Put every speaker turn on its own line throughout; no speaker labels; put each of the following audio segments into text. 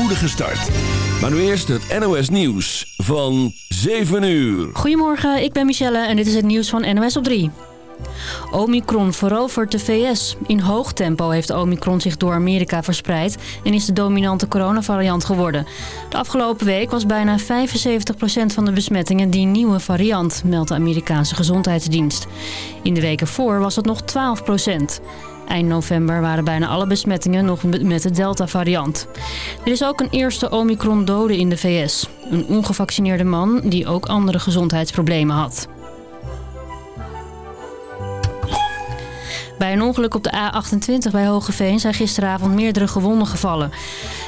spoedige start.
Maar nu eerst het NOS Nieuws van 7 uur.
Goedemorgen, ik ben Michelle en dit is het nieuws van NOS op 3. Omicron verovert de VS. In hoog tempo heeft Omicron zich door Amerika verspreid en is de dominante coronavariant geworden. De afgelopen week was bijna 75% van de besmettingen die nieuwe variant, meldt de Amerikaanse Gezondheidsdienst. In de weken voor was het nog 12%. Eind november waren bijna alle besmettingen nog met de Delta-variant. Er is ook een eerste Omicron-dode in de VS. Een ongevaccineerde man die ook andere gezondheidsproblemen had. Bij een ongeluk op de A28 bij Hogeveen zijn gisteravond meerdere gewonden gevallen.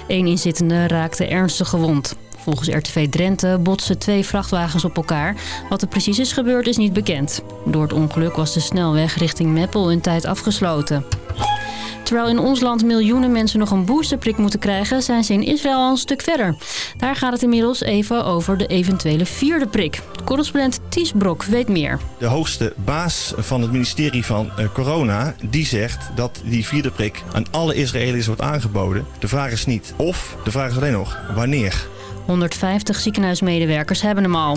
Eén inzittende raakte ernstig gewond. Volgens RTV Drenthe botsen twee vrachtwagens op elkaar. Wat er precies is gebeurd is niet bekend. Door het ongeluk was de snelweg richting Meppel in tijd afgesloten. Terwijl in ons land miljoenen mensen nog een boosterprik moeten krijgen... zijn ze in Israël al een stuk verder. Daar gaat het inmiddels even over de eventuele vierde prik. Correspondent Ties Brok weet meer.
De hoogste baas van het ministerie van uh, Corona... die zegt dat die vierde prik aan alle Israëli's wordt aangeboden. De vraag is niet of, de vraag is alleen nog wanneer.
150 ziekenhuismedewerkers hebben hem al.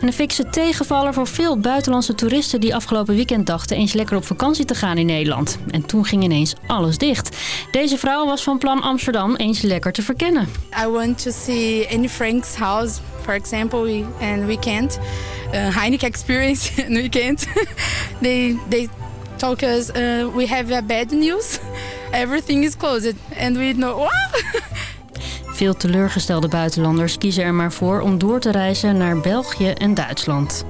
En een fikse tegenvaller voor veel buitenlandse toeristen die afgelopen weekend dachten eens lekker op vakantie te gaan in Nederland. En toen ging ineens alles dicht. Deze vrouw was van plan Amsterdam eens lekker te verkennen.
I want to see Anne Frank's house, for example, and we can't. Uh, Heineken experience and we can't. they, they told us uh, we have a bad news. Everything is closed and we know... What?
Veel teleurgestelde buitenlanders kiezen er maar voor om door te reizen naar België en Duitsland.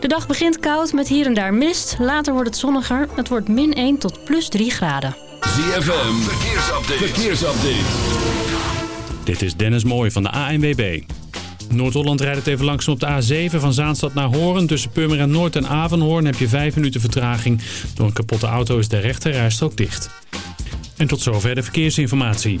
De dag begint koud met hier en daar mist. Later wordt het zonniger. Het wordt min 1 tot plus 3 graden.
ZFM, verkeersupdate. verkeersupdate.
Dit is Dennis Mooij van de ANWB. Noord-Holland rijdt het even langzaam op de A7 van Zaanstad naar Hoorn. Tussen Purmerend Noord en Avenhoorn heb je 5 minuten vertraging. Door een kapotte auto is de rechterrijstrook dicht. En tot zover de verkeersinformatie.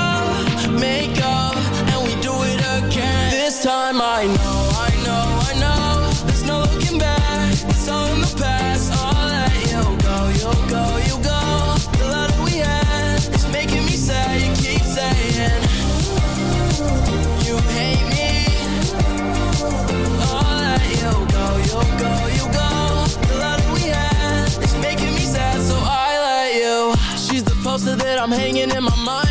I'm hanging in my mind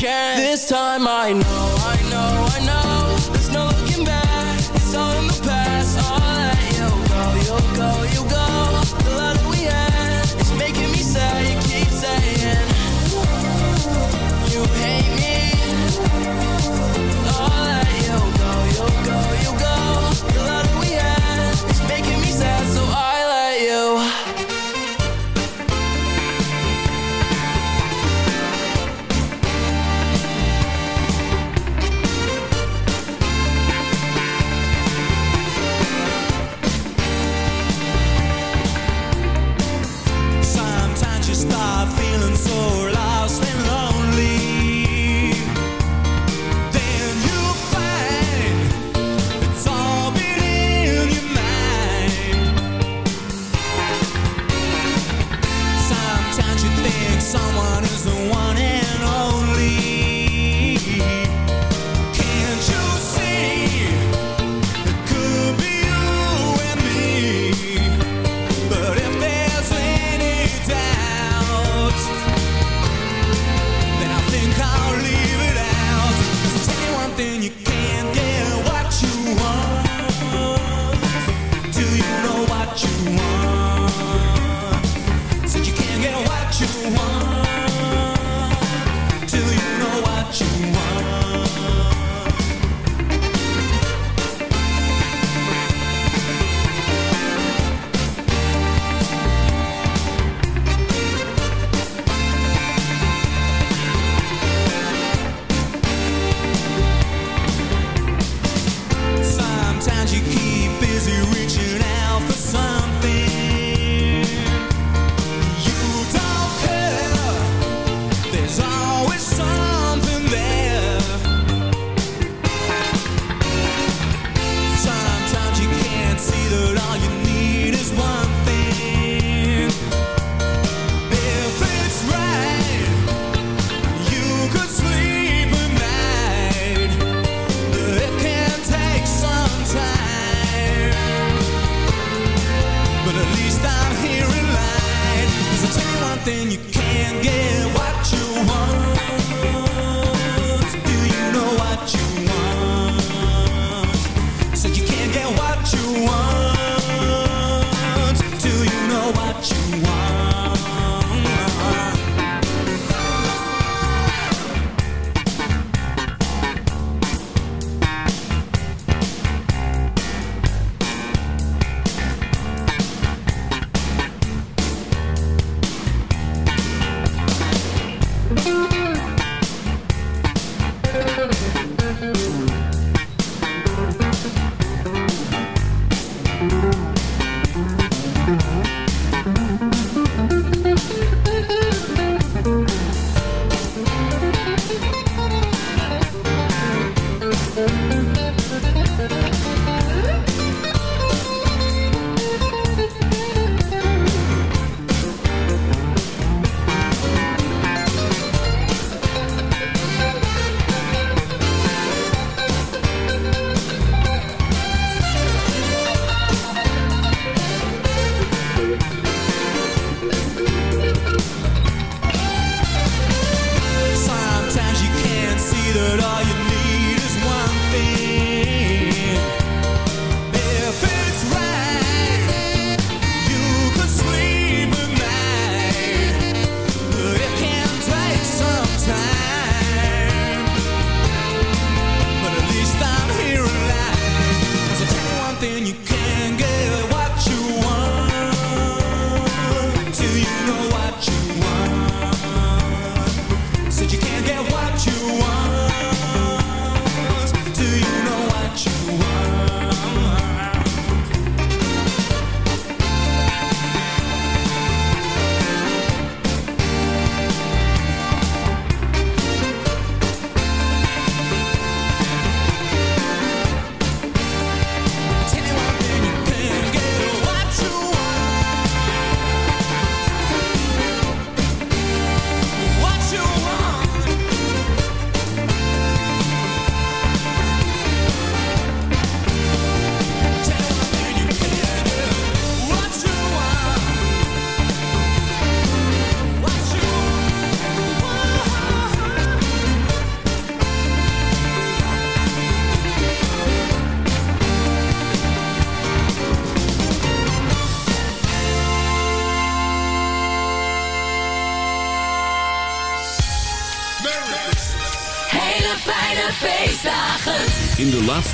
This time I know, I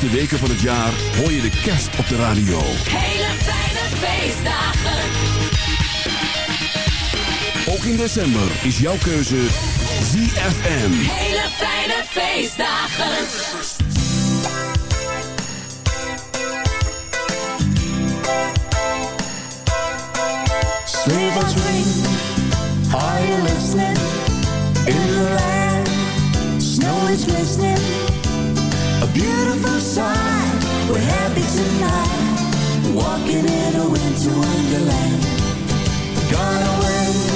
De weken van het jaar hoor je de kerst op de radio.
Hele fijne feestdagen.
Ook in december is jouw keuze ZFM.
Hele fijne feestdagen.
Sleigh bells ring, are you listening? In the land, snow is glistening. beautiful sight. We're happy tonight, walking in a winter wonderland. Gone away.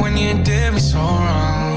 When you did
me so
wrong.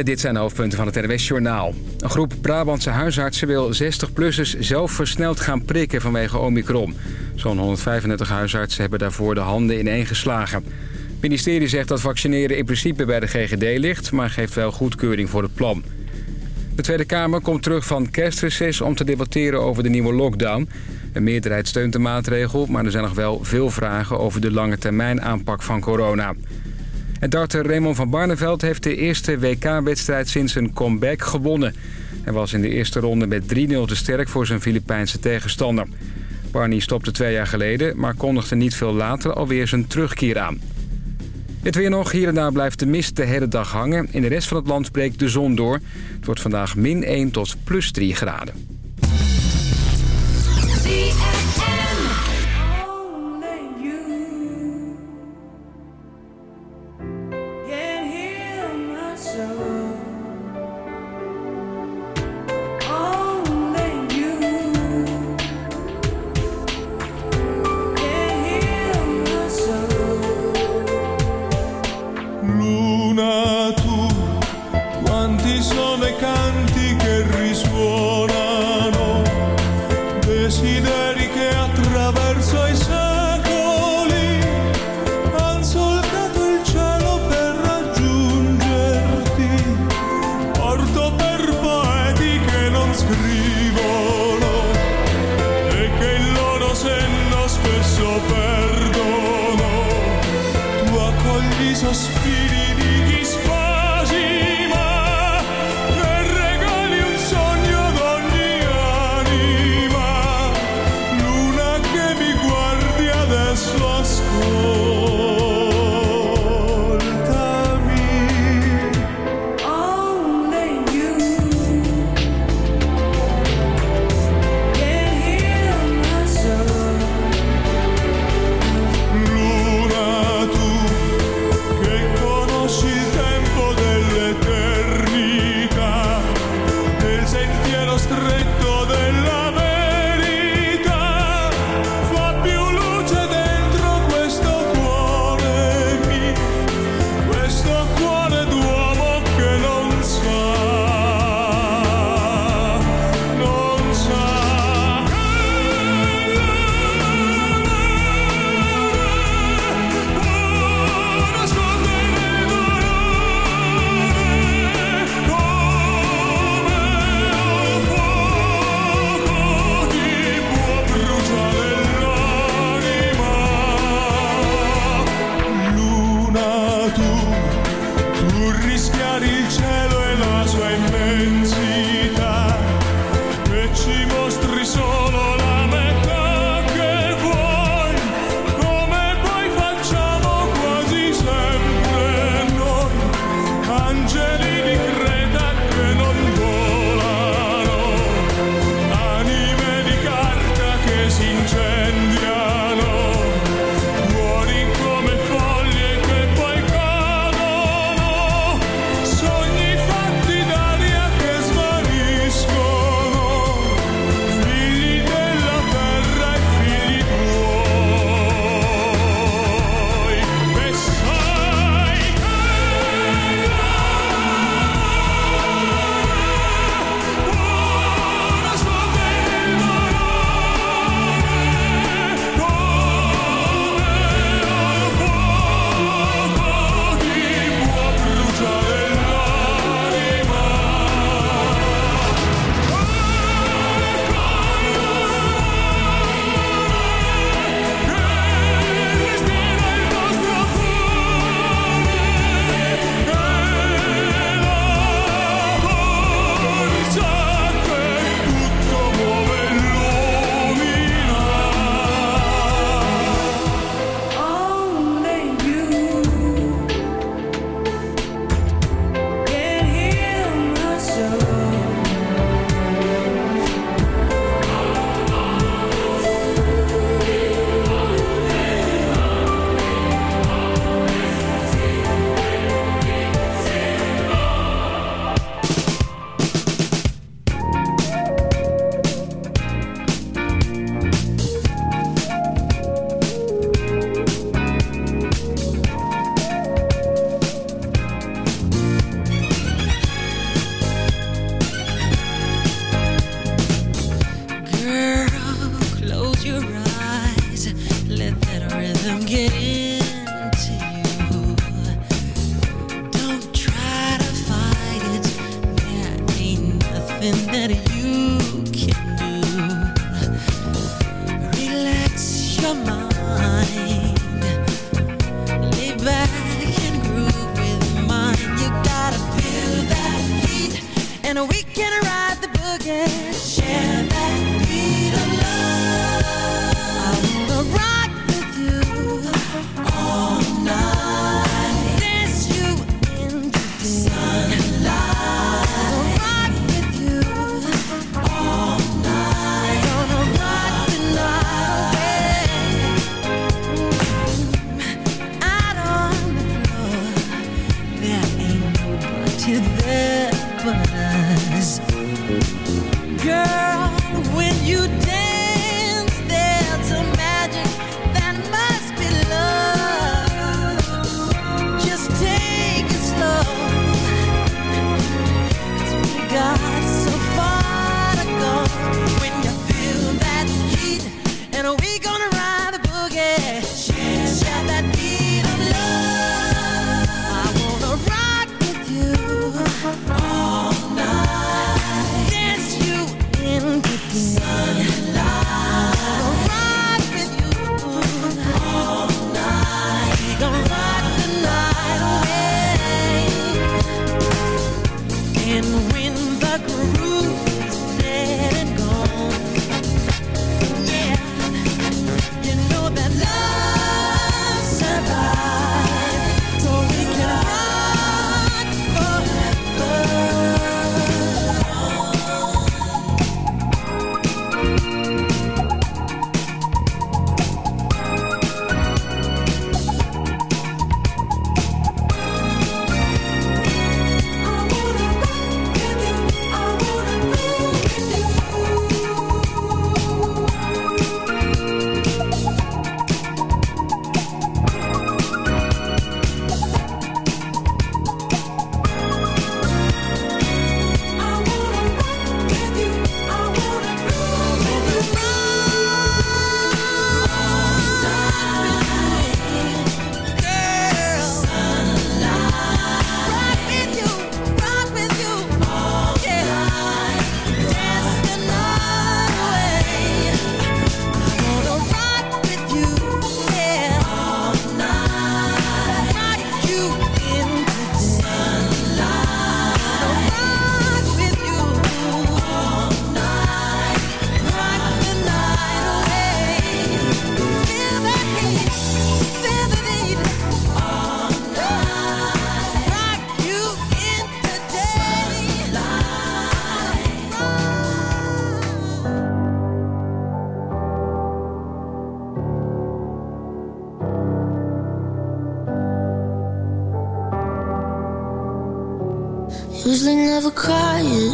Dit zijn de hoofdpunten van het NWS Journaal. Een groep Brabantse huisartsen wil 60-plussers zelf versneld gaan prikken vanwege Omicron. Zo'n 135 huisartsen hebben daarvoor de handen ineen geslagen. Het ministerie zegt dat vaccineren in principe bij de GGD ligt... maar geeft wel goedkeuring voor het plan. De Tweede Kamer komt terug van kerstreces om te debatteren over de nieuwe lockdown. Een meerderheid steunt de maatregel, maar er zijn nog wel veel vragen... over de lange termijn aanpak van corona. En darter Raymond van Barneveld heeft de eerste WK-wedstrijd sinds een comeback gewonnen. Hij was in de eerste ronde met 3-0 te sterk voor zijn Filipijnse tegenstander. Barney stopte twee jaar geleden, maar kondigde niet veel later alweer zijn terugkeer aan. Het weer nog. Hier en daar blijft de mist de hele dag hangen. In de rest van het land breekt de zon door. Het wordt vandaag min 1 tot plus 3 graden.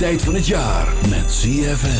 Tijd van het jaar met. ZFM.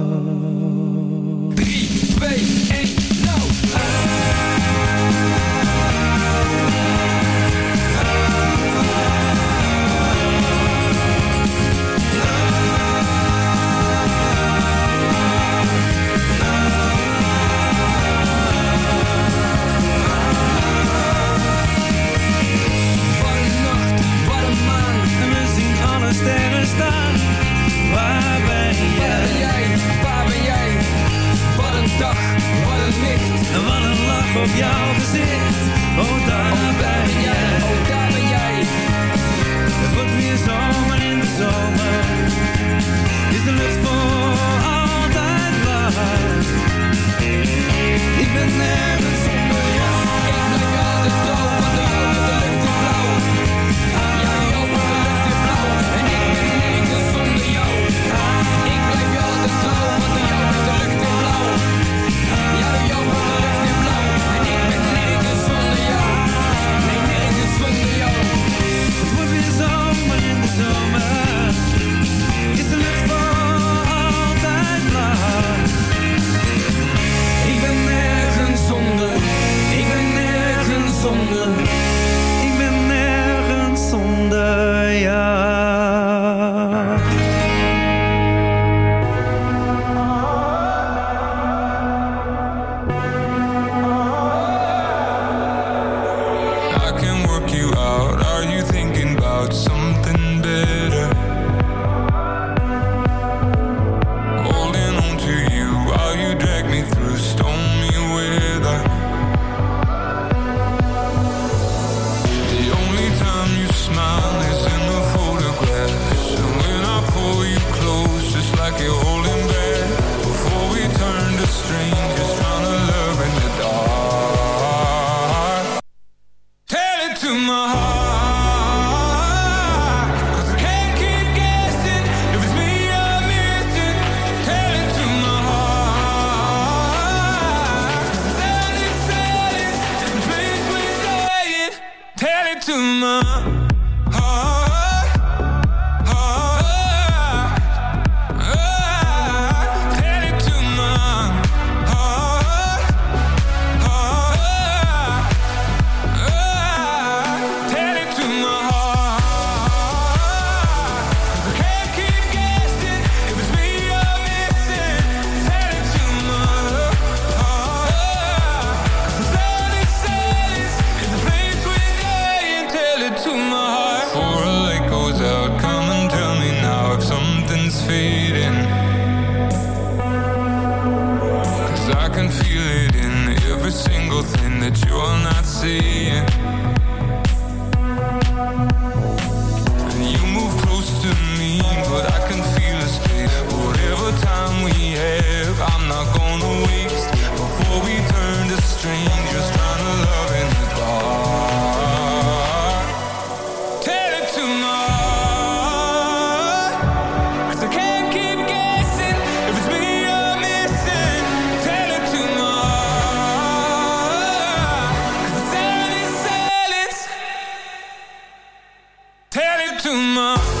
Op jouw gezicht. Oh, daar
to my